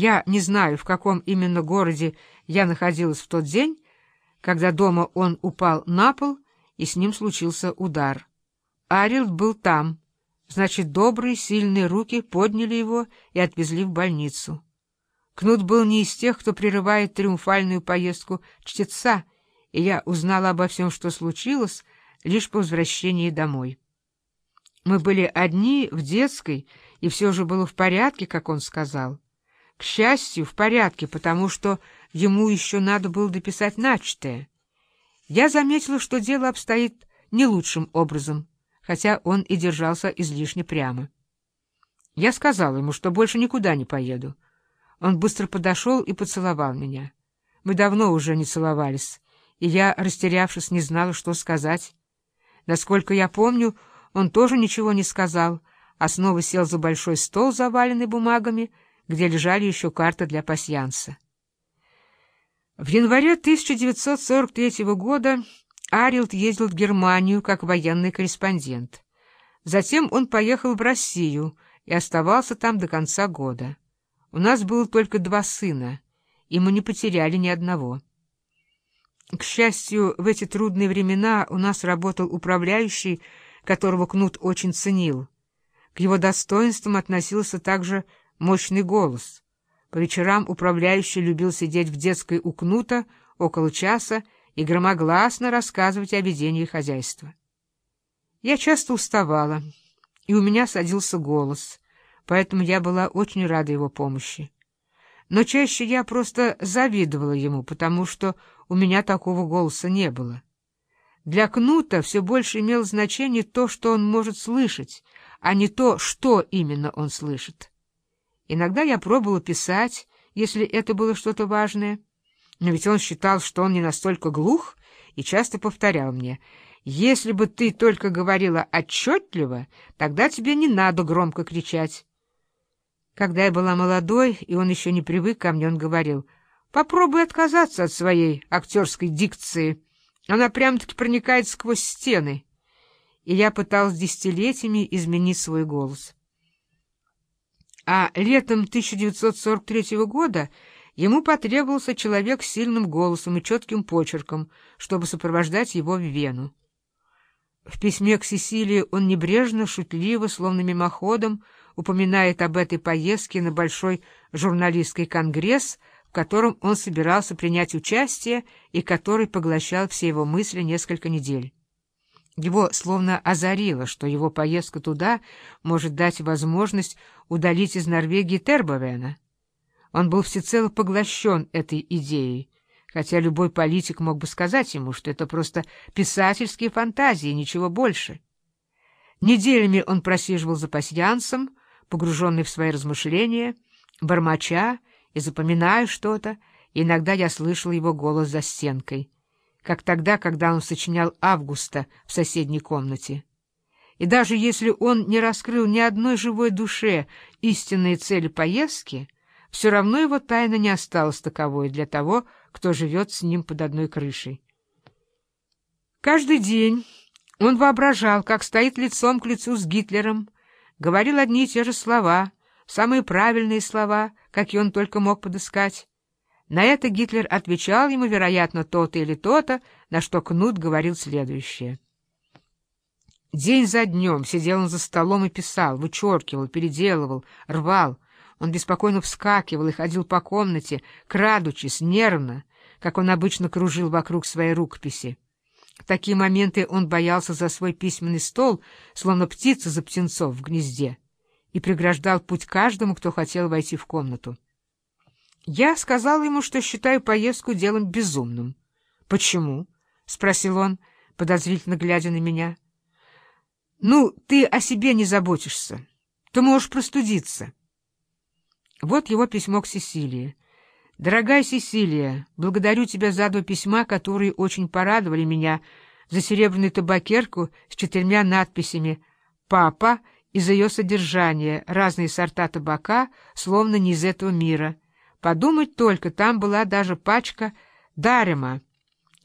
Я не знаю, в каком именно городе я находилась в тот день, когда дома он упал на пол, и с ним случился удар. Арилд был там, значит, добрые, сильные руки подняли его и отвезли в больницу. Кнут был не из тех, кто прерывает триумфальную поездку чтеца, и я узнала обо всем, что случилось, лишь по возвращении домой. Мы были одни в детской, и все же было в порядке, как он сказал. К счастью, в порядке, потому что ему еще надо было дописать начатое. Я заметила, что дело обстоит не лучшим образом, хотя он и держался излишне прямо. Я сказала ему, что больше никуда не поеду. Он быстро подошел и поцеловал меня. Мы давно уже не целовались, и я, растерявшись, не знала, что сказать. Насколько я помню, он тоже ничего не сказал, а снова сел за большой стол, заваленный бумагами, где лежали еще карты для пасьянса. В январе 1943 года Арилд ездил в Германию как военный корреспондент. Затем он поехал в Россию и оставался там до конца года. У нас было только два сына, и мы не потеряли ни одного. К счастью, в эти трудные времена у нас работал управляющий, которого Кнут очень ценил. К его достоинствам относился также мощный голос. По вечерам управляющий любил сидеть в детской у Кнута около часа и громогласно рассказывать о ведении хозяйства. Я часто уставала, и у меня садился голос, поэтому я была очень рада его помощи. Но чаще я просто завидовала ему, потому что у меня такого голоса не было. Для Кнута все больше имело значение то, что он может слышать, а не то, что именно он слышит. Иногда я пробовала писать, если это было что-то важное, но ведь он считал, что он не настолько глух, и часто повторял мне, «Если бы ты только говорила отчетливо, тогда тебе не надо громко кричать». Когда я была молодой, и он еще не привык ко мне, он говорил, «Попробуй отказаться от своей актерской дикции». Она прям-таки проникает сквозь стены. И я пыталась десятилетиями изменить свой голос. А летом 1943 года ему потребовался человек с сильным голосом и четким почерком, чтобы сопровождать его в Вену. В письме к Сесилии он небрежно, шутливо, словно мимоходом, упоминает об этой поездке на Большой журналистский конгресс — в котором он собирался принять участие и который поглощал все его мысли несколько недель. Его словно озарило, что его поездка туда может дать возможность удалить из Норвегии Тербовена. Он был всецело поглощен этой идеей, хотя любой политик мог бы сказать ему, что это просто писательские фантазии, ничего больше. Неделями он просиживал за пасьянсом, погруженный в свои размышления, бормоча, и запоминаю что-то, иногда я слышал его голос за стенкой, как тогда, когда он сочинял Августа в соседней комнате. И даже если он не раскрыл ни одной живой душе истинные цели поездки, все равно его тайна не осталась таковой для того, кто живет с ним под одной крышей. Каждый день он воображал, как стоит лицом к лицу с Гитлером, говорил одни и те же слова, самые правильные слова — какие он только мог подыскать. На это Гитлер отвечал ему, вероятно, то-то или то-то, на что Кнут говорил следующее. День за днем сидел он за столом и писал, вычеркивал, переделывал, рвал. Он беспокойно вскакивал и ходил по комнате, крадучись, нервно, как он обычно кружил вокруг своей рукописи. В такие моменты он боялся за свой письменный стол, словно птица за птенцов в гнезде и преграждал путь каждому, кто хотел войти в комнату. Я сказал ему, что считаю поездку делом безумным. — Почему? — спросил он, подозрительно глядя на меня. — Ну, ты о себе не заботишься. Ты можешь простудиться. Вот его письмо к Сесилии. «Дорогая Сесилия, благодарю тебя за два письма, которые очень порадовали меня, за серебряную табакерку с четырьмя надписями «Папа» из ее содержания, разные сорта табака, словно не из этого мира. Подумать только, там была даже пачка Дарема.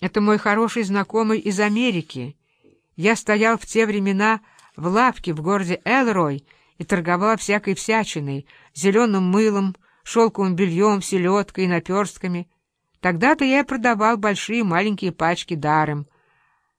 Это мой хороший знакомый из Америки. Я стоял в те времена в лавке в городе Элрой и торговал всякой всячиной, зеленым мылом, шелковым бельем, селедкой и наперстками. Тогда-то я продавал большие и маленькие пачки даром —